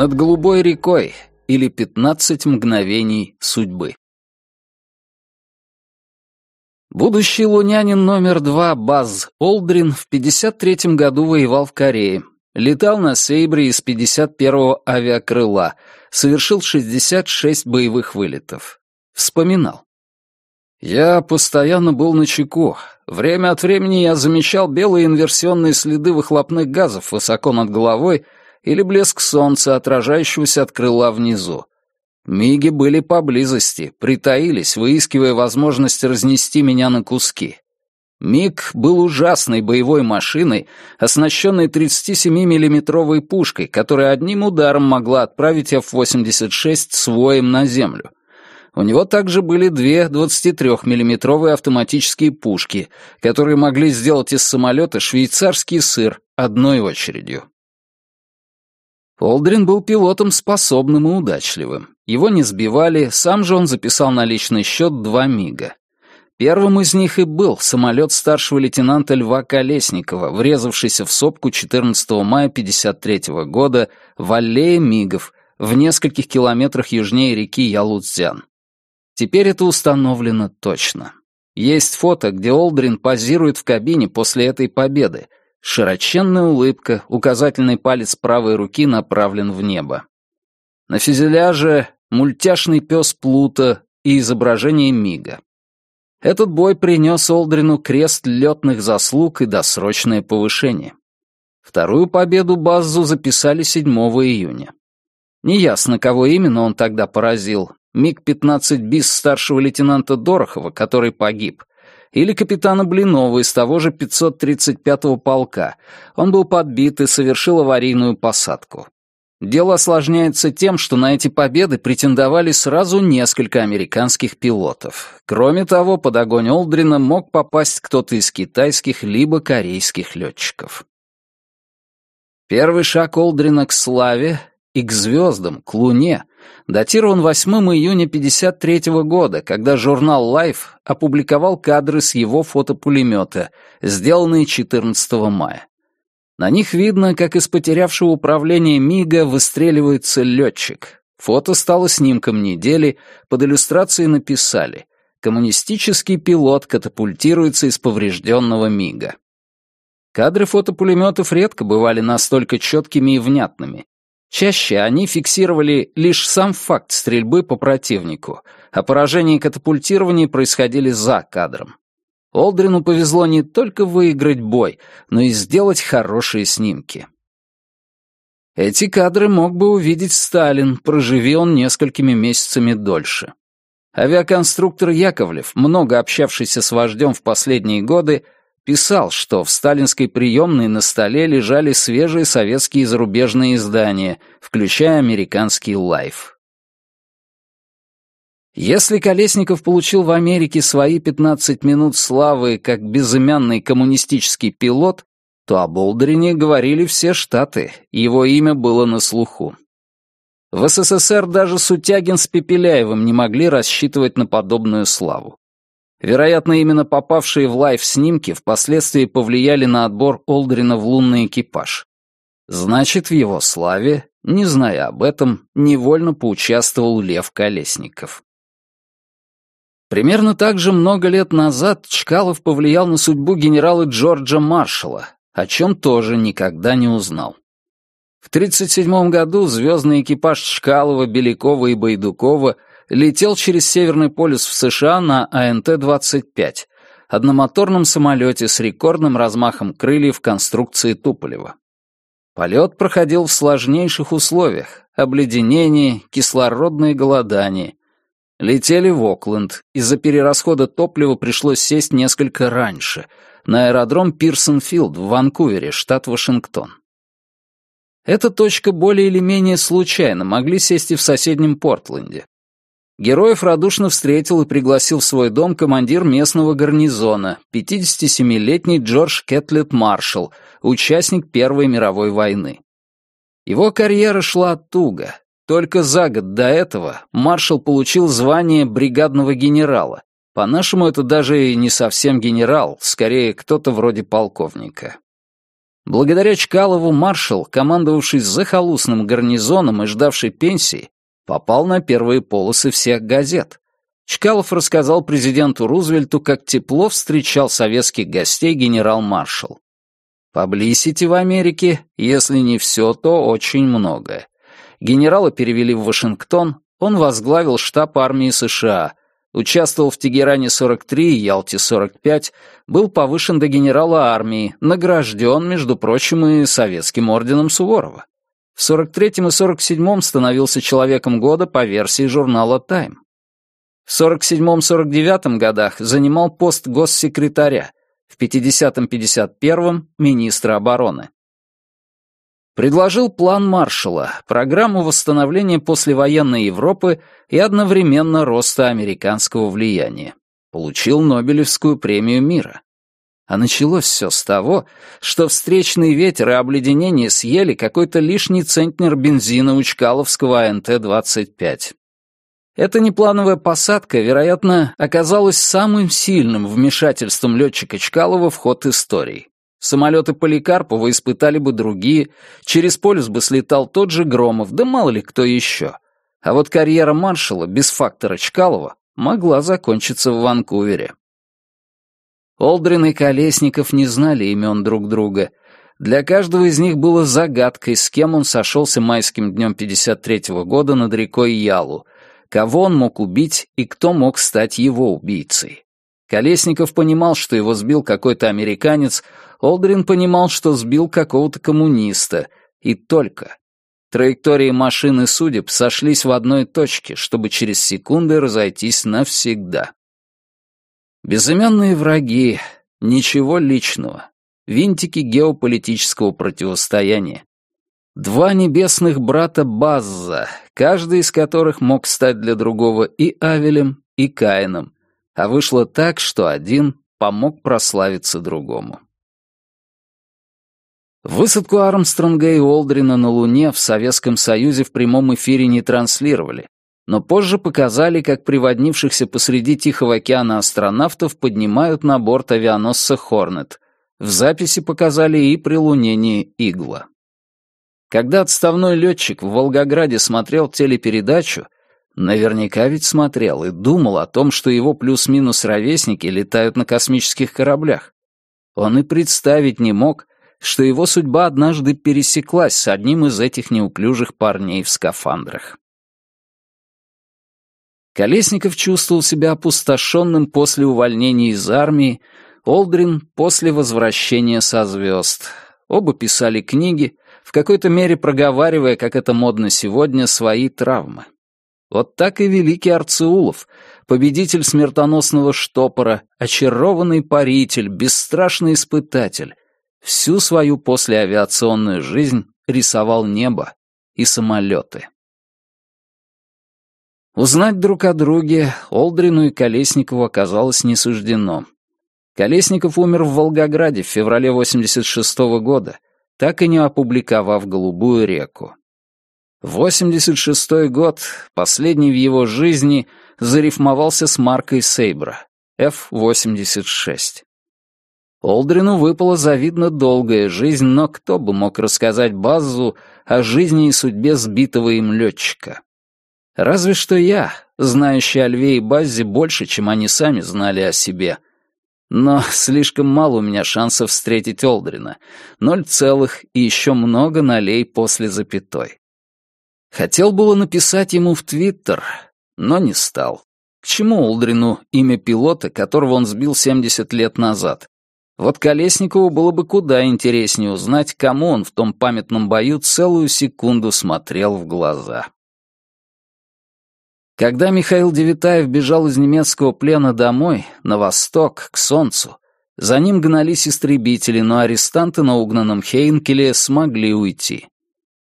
Над голубой рекой или «Пятнадцать мгновений судьбы». Будущий лунянин номер два Баз Олдрин в 53 году воевал в Корее, летал на Сейбре из 51-го авиакрыла, совершил 66 боевых вылетов. Вспоминал. «Я постоянно был на чеку. Время от времени я замечал белые инверсионные следы выхлопных газов высоко над головой или блеск солнца, отражающегося от крыла внизу. Миги были поблизости, притаились, выискивая возможность разнести меня на куски. Миг был ужасной боевой машиной, оснащенной 37 миллиметровой пушкой, которая одним ударом могла отправить F-86 своим на землю. У него также были две 23 миллиметровые автоматические пушки, которые могли сделать из самолета швейцарский сыр одной очередью. Олдрин был пилотом способным и удачливым. Его не сбивали, сам же он записал на личный счет два МиГа. Первым из них и был самолет старшего лейтенанта Льва Колесникова, врезавшийся в сопку 14 мая 1953 года в аллее МиГов в нескольких километрах южнее реки Ялуцзян. Теперь это установлено точно. Есть фото, где Олдрин позирует в кабине после этой победы. Широченная улыбка, указательный палец правой руки направлен в небо. На фюзеляже мультяшный пес Плута и изображение Мига. Этот бой принес Олдрину крест летных заслуг и досрочное повышение. Вторую победу Баззу записали 7 июня. Неясно, кого именно он тогда поразил. МиГ-15 БИС старшего лейтенанта Дорохова, который погиб, или капитана Блинова из того же 535-го полка. Он был подбит и совершил аварийную посадку. Дело осложняется тем, что на эти победы претендовали сразу несколько американских пилотов. Кроме того, под огонь Олдрина мог попасть кто-то из китайских либо корейских летчиков. Первый шаг Олдрина к славе и к звездам, к Луне, датирован 8 июня 1953 года, когда журнал Life опубликовал кадры с его фотопулемета, сделанные 14 мая. На них видно, как из потерявшего управление Мига выстреливается летчик. Фото стало снимком недели, под иллюстрацией написали «Коммунистический пилот катапультируется из поврежденного Мига». Кадры фотопулеметов редко бывали настолько четкими и внятными. Чаще они фиксировали лишь сам факт стрельбы по противнику, а поражение и катапультирование происходили за кадром. Олдрину повезло не только выиграть бой, но и сделать хорошие снимки. Эти кадры мог бы увидеть Сталин, проживи он несколькими месяцами дольше. Авиаконструктор Яковлев, много общавшийся с вождем в последние годы, писал, что в сталинской приемной на столе лежали свежие советские и зарубежные издания, включая американский «Life». Если Колесников получил в Америке свои 15 минут славы как безымянный коммунистический пилот, то об Олдрине говорили все штаты, его имя было на слуху. В СССР даже Сутягин с Пепеляевым не могли рассчитывать на подобную славу. Вероятно, именно попавшие в Life снимки впоследствии повлияли на отбор Олдрина в лунный экипаж. Значит, в его славе, не зная об этом, невольно поучаствовал Лев Колесников. Примерно так же много лет назад Чкалов повлиял на судьбу генерала Джорджа Маршалла, о чем тоже никогда не узнал. В 1937 году звездный экипаж Чкалова, Белякова и Байдукова летел через Северный полюс в США на АНТ-25, одномоторном самолете с рекордным размахом крыльев конструкции Туполева. Полет проходил в сложнейших условиях — обледенение, кислородное голодание, Летели в Окленд. Из-за перерасхода топлива пришлось сесть несколько раньше, на аэродром Пирсонфилд в Ванкувере, штат Вашингтон. Эта точка более или менее случайно могли сесть и в соседнем Портленде. Героев радушно встретил и пригласил в свой дом командир местного гарнизона, 57-летний Джордж Кетлет Маршалл, участник Первой мировой войны. Его карьера шла туго, только за год до этого маршал получил звание бригадного генерала. По-нашему, это даже и не совсем генерал, скорее кто-то вроде полковника. Благодаря Чкалову маршал, командовавший захолустным гарнизоном и ждавший пенсии, попал на первые полосы всех газет. Чкалов рассказал президенту Рузвельту, как тепло встречал советских гостей генерал-маршал. Паблисити в Америке, если не все, то очень многое. Генерала перевели в Вашингтон, он возглавил штаб армии США, участвовал в Тегеране 43 и Ялте 45, был повышен до генерала армии, награжден, между прочим, и советским орденом Суворова. В 43-м и 47-м становился человеком года по версии журнала «Тайм». В 47-49 годах занимал пост госсекретаря, в 50-51 министра обороны. Предложил план Маршалла, программу восстановления послевоенной Европы и одновременно роста американского влияния. Получил Нобелевскую премию мира. А началось все с того, что встречный ветер и обледенение съели какой-то лишний центнер бензина у Чкаловского АНТ-25. Эта неплановая посадка, вероятно, оказалась самым сильным вмешательством летчика Чкалова в ход истории. Самолеты Поликарпова испытали бы другие, через полюс бы слетал тот же Громов, да мало ли кто еще. А вот карьера маршала без фактора Чкалова могла закончиться в Ванкувере. Олдрин и Колесников не знали имен друг друга. Для каждого из них было загадкой, с кем он сошелся майским днем 53-го года над рекой Ялу, кого он мог убить и кто мог стать его убийцей. Колесников понимал, что его сбил какой-то американец, Олдрин понимал, что сбил какого-то коммуниста, и только. Траектории машины судеб сошлись в одной точке, чтобы через секунды разойтись навсегда. Безымянные враги, ничего личного, винтики геополитического противостояния. Два небесных брата Базза, каждый из которых мог стать для другого и Авелем, и Каином, а вышло так, что один помог прославиться другому. Высадку Армстронга и Олдрина на Луне в Советском Союзе в прямом эфире не транслировали, но позже показали, как приводнившихся посреди Тихого океана астронавтов поднимают на борт авианосца «Хорнет». В записи показали и прилунение «Игла». Когда отставной летчик в Волгограде смотрел телепередачу, наверняка ведь смотрел и думал о том, что его плюс-минус ровесники летают на космических кораблях. Он и представить не мог, что его судьба однажды пересеклась с одним из этих неуклюжих парней в скафандрах. Колесников чувствовал себя опустошенным после увольнения из армии, Олдрин — после возвращения со звезд. Оба писали книги, в какой-то мере проговаривая, как это модно сегодня, свои травмы. Вот так и великий Арцеулов, победитель смертоносного штопора, очарованный паритель, бесстрашный испытатель, всю свою послеавиационную жизнь рисовал небо и самолеты. Узнать друг о друге Олдрину и Колесникову оказалось не суждено. Колесников умер в Волгограде в феврале 86 -го года, так и не опубликовав «Голубую реку». 86-й год, последний в его жизни, зарифмовался с маркой Сейбра, F-86. Олдрину выпала завидно долгая жизнь, но кто бы мог рассказать Базу о жизни и судьбе сбитого им летчика? Разве что я, знающий о Льве и Баззе больше, чем они сами знали о себе — но слишком мало у меня шансов встретить Олдрина. Ноль целых и еще много налей после запятой. Хотел было написать ему в Твиттер, но не стал. К чему Олдрину имя пилота, которого он сбил 70 лет назад? Вот Колесникову было бы куда интереснее узнать, кому он в том памятном бою целую секунду смотрел в глаза. Когда Михаил Девитаев бежал из немецкого плена домой, на восток, к солнцу, за ним гнались истребители, но арестанты на угнанном Хейнкеле смогли уйти.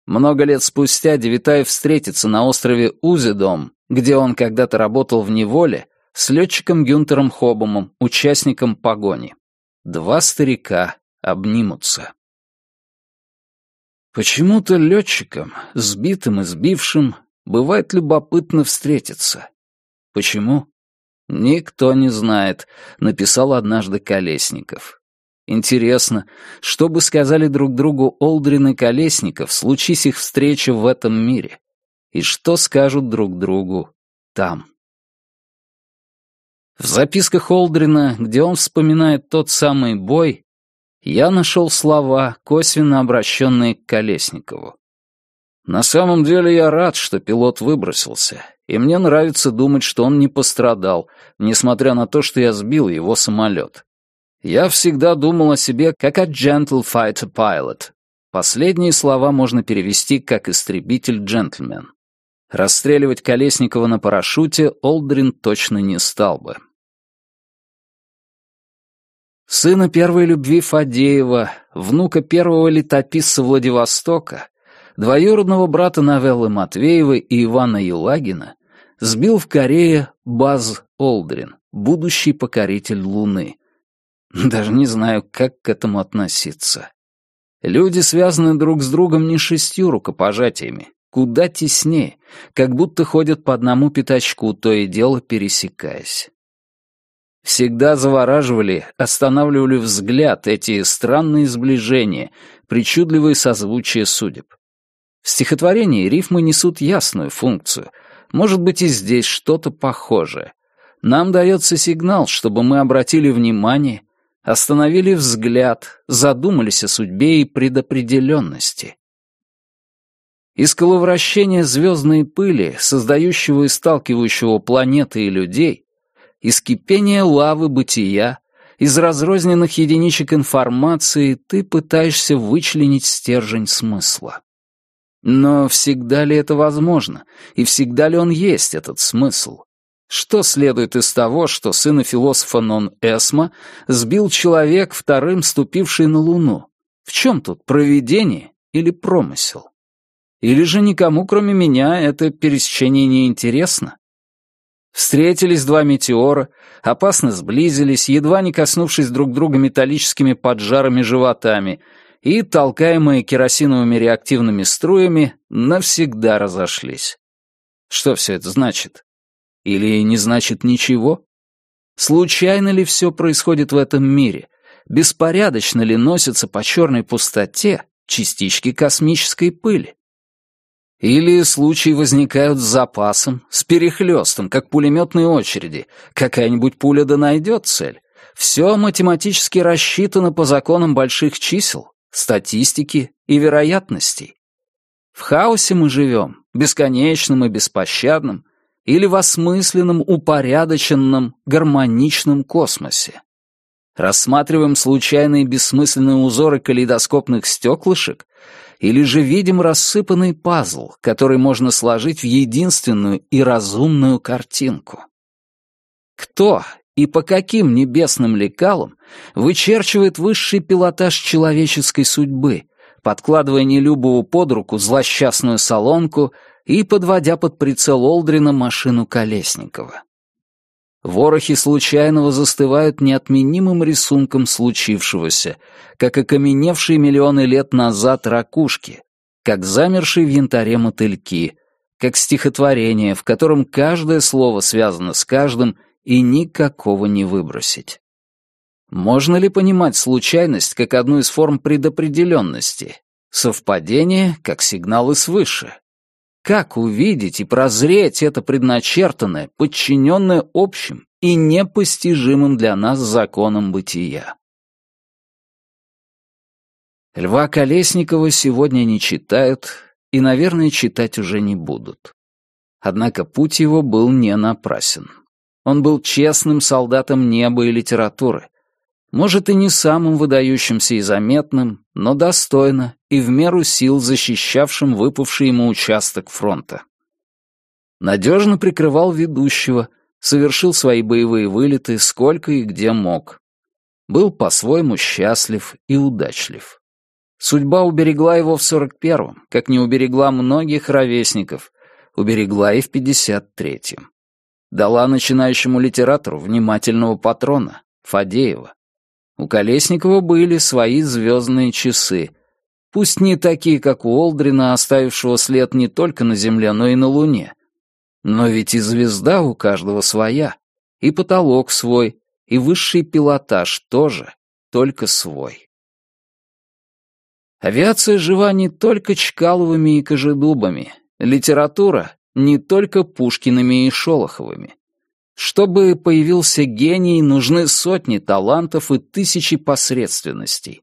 Много лет спустя Девитаев встретится на острове Узедом, где он когда-то работал в неволе, с летчиком Гюнтером Хобомом, участником погони. Два старика обнимутся. Почему-то летчикам, сбитым и сбившим, бывает любопытно встретиться. Почему? Никто не знает, написал однажды Колесников. Интересно, что бы сказали друг другу Олдрин и Колесников, случись их встреча в этом мире? И что скажут друг другу там? В записках Олдрина, где он вспоминает тот самый бой, я нашел слова, косвенно обращенные к Колесникову. На самом деле я рад, что пилот выбросился, и мне нравится думать, что он не пострадал, несмотря на то, что я сбил его самолет. Я всегда думал о себе как о gentle fighter pilot. Последние слова можно перевести как истребитель-джентльмен. Расстреливать Колесникова на парашюте Олдрин точно не стал бы. Сына первой любви Фадеева, внука первого летописца Владивостока, двоюродного брата Новеллы Матвеевой и Ивана Елагина, сбил в Корее Баз Олдрин, будущий покоритель Луны. Даже не знаю, как к этому относиться. Люди связаны друг с другом не шестью рукопожатиями, куда теснее, как будто ходят по одному пятачку, то и дело пересекаясь. Всегда завораживали, останавливали взгляд эти странные сближения, причудливые созвучия судеб. В стихотворении рифмы несут ясную функцию. Может быть, и здесь что-то похожее. Нам дается сигнал, чтобы мы обратили внимание, остановили взгляд, задумались о судьбе и предопределенности. Из коловращения звездной пыли, создающего и сталкивающего планеты и людей, из кипения лавы бытия, из разрозненных единичек информации ты пытаешься вычленить стержень смысла. Но всегда ли это возможно? И всегда ли он есть, этот смысл? Что следует из того, что сына философа Нон Эсма сбил человек, вторым ступивший на Луну? В чем тут провидение или промысел? Или же никому, кроме меня, это пересечение не интересно? Встретились два метеора, опасно сблизились, едва не коснувшись друг друга металлическими поджарами животами, и, толкаемые керосиновыми реактивными струями, навсегда разошлись. Что все это значит? Или не значит ничего? Случайно ли все происходит в этом мире? Беспорядочно ли носятся по черной пустоте частички космической пыли? Или случаи возникают с запасом, с перехлестом, как пулеметные очереди. Какая-нибудь пуля да найдет цель. Все математически рассчитано по законам больших чисел, статистики и вероятностей. В хаосе мы живем, бесконечным и беспощадным, или в осмысленном, упорядоченном, гармоничном космосе. Рассматриваем случайные бессмысленные узоры калейдоскопных стеклышек или же видим рассыпанный пазл, который можно сложить в единственную и разумную картинку. Кто и по каким небесным лекалам вычерчивает высший пилотаж человеческой судьбы, подкладывая Нелюбову под руку злосчастную солонку и подводя под прицел Олдрина машину Колесникова. Ворохи случайного застывают неотменимым рисунком случившегося, как окаменевшие миллионы лет назад ракушки, как замершие в янтаре мотыльки, как стихотворение, в котором каждое слово связано с каждым и никакого не выбросить. Можно ли понимать случайность как одну из форм предопределенности, совпадение как сигналы свыше? Как увидеть и прозреть это предначертанное, подчиненное общим и непостижимым для нас законам бытия? Льва Колесникова сегодня не читают и, наверное, читать уже не будут. Однако путь его был не напрасен. Он был честным солдатом неба и литературы, может, и не самым выдающимся и заметным, но достойно и в меру сил защищавшим выпавший ему участок фронта. Надежно прикрывал ведущего, совершил свои боевые вылеты сколько и где мог. Был по-своему счастлив и удачлив. Судьба уберегла его в сорок первом, как не уберегла многих ровесников, уберегла и в пятьдесят третьем. Дала начинающему литератору внимательного патрона, Фадеева, у Колесникова были свои звездные часы. Пусть не такие, как у Олдрина, оставившего след не только на Земле, но и на Луне. Но ведь и звезда у каждого своя, и потолок свой, и высший пилотаж тоже, только свой. Авиация жива не только Чкаловыми и Кожедубами, литература — не только Пушкиными и Шолоховыми. Чтобы появился гений, нужны сотни талантов и тысячи посредственностей.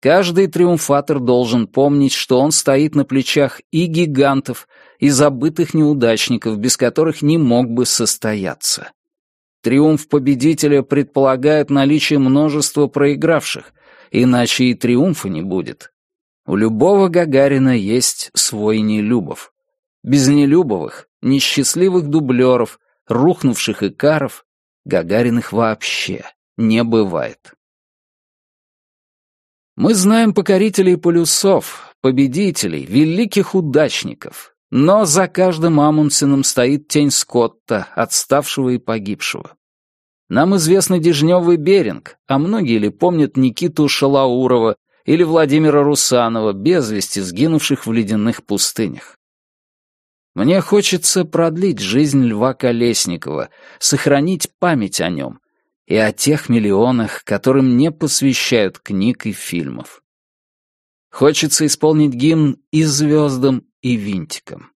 Каждый триумфатор должен помнить, что он стоит на плечах и гигантов, и забытых неудачников, без которых не мог бы состояться. Триумф победителя предполагает наличие множества проигравших, иначе и триумфа не будет. У любого Гагарина есть свой Нелюбов. Без Нелюбовых, несчастливых дублеров, рухнувших икаров, Гагариных вообще не бывает. Мы знаем покорителей полюсов, победителей, великих удачников, но за каждым Амундсеном стоит тень Скотта, отставшего и погибшего. Нам известный Дежнёв Беринг, а многие ли помнят Никиту Шалаурова или Владимира Русанова, без вести сгинувших в ледяных пустынях. Мне хочется продлить жизнь Льва Колесникова, сохранить память о нем и о тех миллионах, которым не посвящают книг и фильмов. Хочется исполнить гимн и звездам, и винтикам.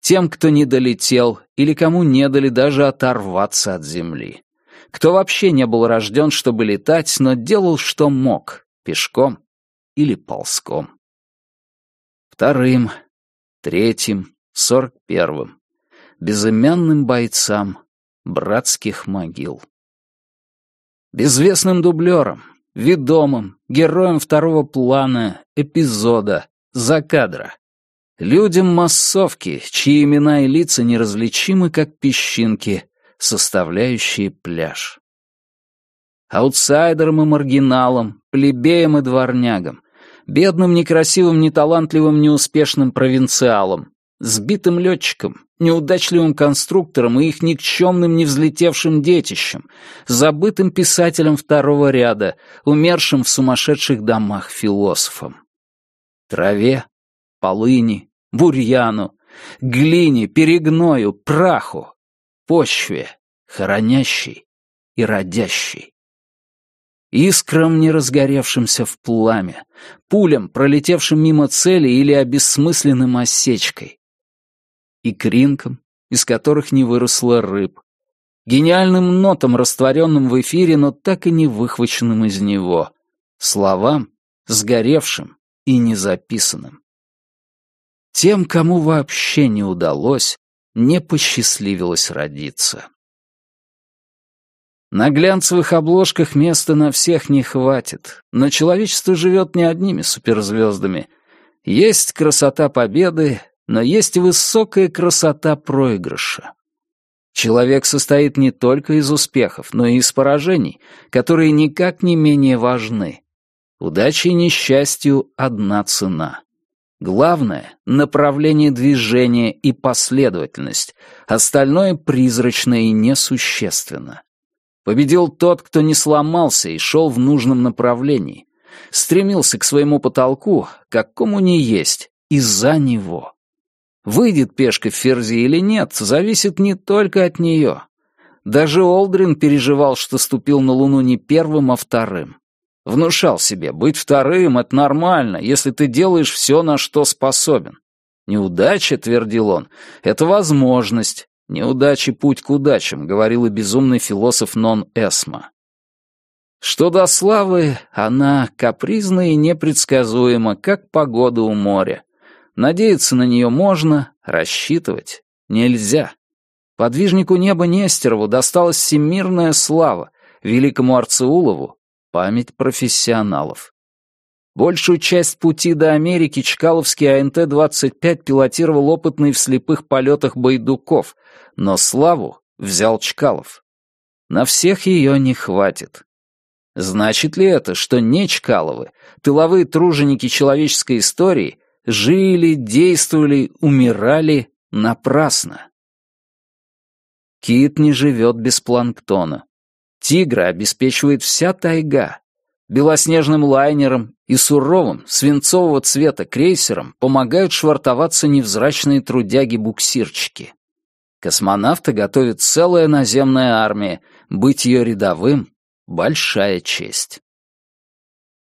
Тем, кто не долетел или кому не дали даже оторваться от земли. Кто вообще не был рожден, чтобы летать, но делал, что мог, пешком или ползком. Вторым, третьим, сорок первым, безымянным бойцам братских могил. Безвестным дублером, ведомым, героем второго плана, эпизода, закадра. Людям массовки, чьи имена и лица неразличимы, как песчинки, составляющие пляж. Аутсайдерам и маргиналам, плебеям и дворнягам, бедным, некрасивым, неталантливым, неуспешным провинциалам, сбитым летчикам, неудачливым конструкторам и их никчемным невзлетевшим детищам, забытым писателям второго ряда, умершим в сумасшедших домах философам. Траве, полыни, бурьяну, глине, перегною, праху, почве, хоронящей и родящей искрам, не разгоревшимся в пламя, пулям, пролетевшим мимо цели или обессмысленным осечкой, и кринкам, из которых не выросло рыб, гениальным нотам, растворенным в эфире, но так и не выхваченным из него, словам, сгоревшим и незаписанным. Тем, кому вообще не удалось, не посчастливилось родиться. На глянцевых обложках места на всех не хватит, но человечество живет не одними суперзвездами. Есть красота победы, но есть высокая красота проигрыша. Человек состоит не только из успехов, но и из поражений, которые никак не менее важны. Удаче и несчастью одна цена. Главное — направление движения и последовательность, остальное призрачно и несущественно. Победил тот, кто не сломался и шел в нужном направлении. Стремился к своему потолку, какому не есть, из-за него. Выйдет пешка в ферзи или нет, зависит не только от нее. Даже Олдрин переживал, что ступил на Луну не первым, а вторым. Внушал себе, быть вторым — это нормально, если ты делаешь все, на что способен. Неудача, твердил он, — это возможность, «Неудачи — путь к удачам», — говорил и безумный философ Нон Эсма. Что до славы, она капризна и непредсказуема, как погода у моря. Надеяться на нее можно, рассчитывать нельзя. Подвижнику неба Нестерову досталась всемирная слава, великому Арцеулову — память профессионалов. Большую часть пути до Америки Чкаловский АНТ-25 пилотировал опытный в слепых полетах Байдуков, но славу взял Чкалов. На всех ее не хватит. Значит ли это, что не Чкаловы, тыловые труженики человеческой истории, жили, действовали, умирали напрасно? Кит не живет без планктона. Тигра обеспечивает вся тайга, белоснежным лайнерам и суровым, свинцового цвета крейсерам помогают швартоваться невзрачные трудяги-буксирчики. Космонавта готовит целая наземная армия, быть ее рядовым — большая честь.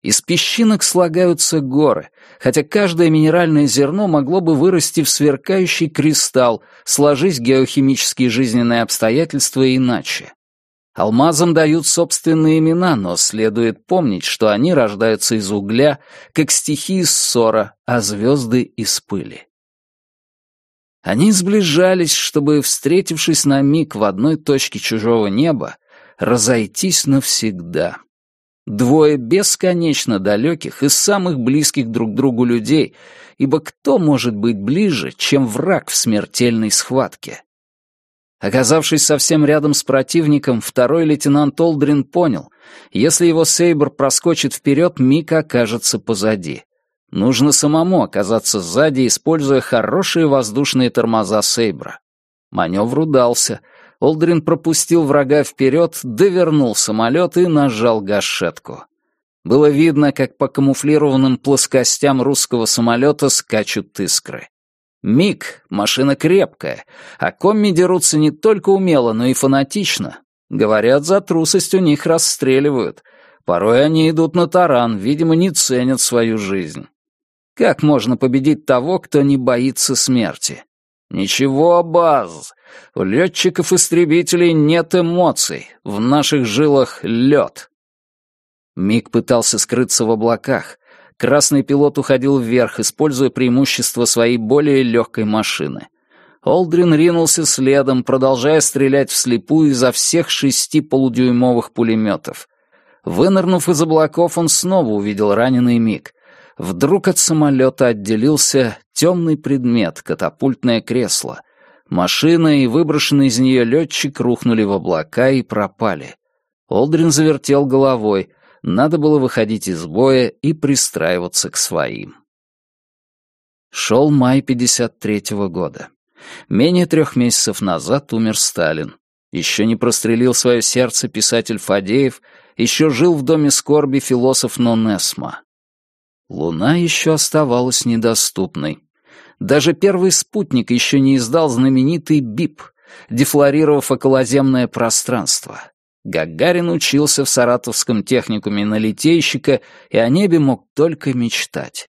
Из песчинок слагаются горы, хотя каждое минеральное зерно могло бы вырасти в сверкающий кристалл, сложись геохимические жизненные обстоятельства иначе. Алмазам дают собственные имена, но следует помнить, что они рождаются из угля, как стихи из ссора, а звезды из пыли. Они сближались, чтобы, встретившись на миг в одной точке чужого неба, разойтись навсегда. Двое бесконечно далеких и самых близких друг другу людей, ибо кто может быть ближе, чем враг в смертельной схватке? Оказавшись совсем рядом с противником, второй лейтенант Олдрин понял, если его Сейбр проскочит вперед, Мика окажется позади. Нужно самому оказаться сзади, используя хорошие воздушные тормоза Сейбра. Маневр удался. Олдрин пропустил врага вперед, довернул самолет и нажал гашетку. Было видно, как по камуфлированным плоскостям русского самолета скачут искры. Миг, машина крепкая, а комми дерутся не только умело, но и фанатично. Говорят, за трусость у них расстреливают. Порой они идут на таран, видимо, не ценят свою жизнь. Как можно победить того, кто не боится смерти? Ничего, Баз. У летчиков-истребителей нет эмоций. В наших жилах лед. Миг пытался скрыться в облаках. Красный пилот уходил вверх, используя преимущество своей более легкой машины. Олдрин ринулся следом, продолжая стрелять вслепую изо всех шести полудюймовых пулеметов. Вынырнув из облаков, он снова увидел раненый миг. Вдруг от самолета отделился темный предмет, катапультное кресло. Машина и выброшенный из нее летчик рухнули в облака и пропали. Олдрин завертел головой. Надо было выходить из боя и пристраиваться к своим. Шел май 53-го года. Менее трех месяцев назад умер Сталин. Еще не прострелил свое сердце писатель Фадеев, еще жил в доме скорби философ Нонесма. Луна еще оставалась недоступной. Даже первый спутник еще не издал знаменитый БИП, дефлорировав околоземное пространство. Гагарин учился в Саратовском техникуме на литейщика и о небе мог только мечтать.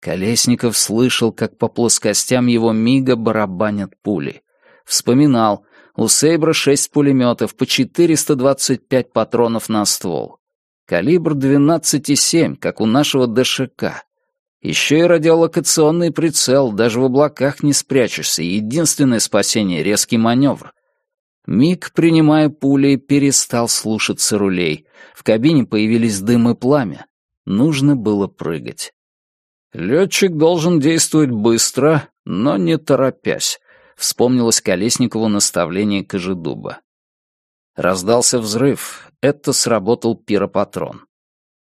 Колесников слышал, как по плоскостям его мига барабанят пули. Вспоминал, у Сейбра шесть пулеметов, по 425 патронов на ствол. Калибр 12,7, как у нашего ДШК. Еще и радиолокационный прицел, даже в облаках не спрячешься. Единственное спасение — резкий маневр. Миг, принимая пули, перестал слушаться рулей. В кабине появились дым и пламя. Нужно было прыгать. «Летчик должен действовать быстро, но не торопясь», — вспомнилось Колесникову наставление Кожедуба. Раздался взрыв. Это сработал пиропатрон.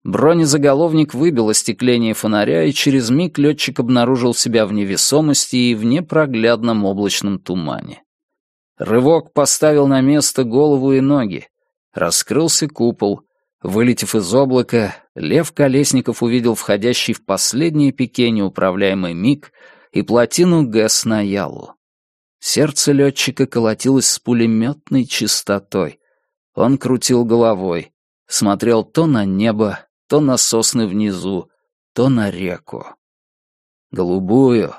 Бронезаголовник выбил остекление фонаря, и через миг летчик обнаружил себя в невесомости и в непроглядном облачном тумане. Рывок поставил на место голову и ноги. Раскрылся купол. Вылетев из облака, Лев Колесников увидел входящий в последнее пике неуправляемый миг и плотину ГЭС на Ялу. Сердце летчика колотилось с пулеметной частотой. Он крутил головой, смотрел то на небо, то на сосны внизу, то на реку. Голубую,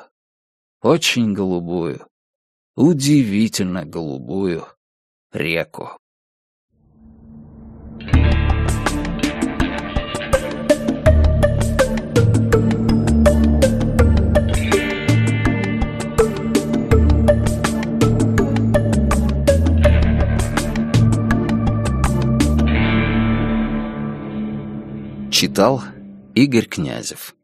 очень голубую, удивительно голубую реку. Читал Игорь Князев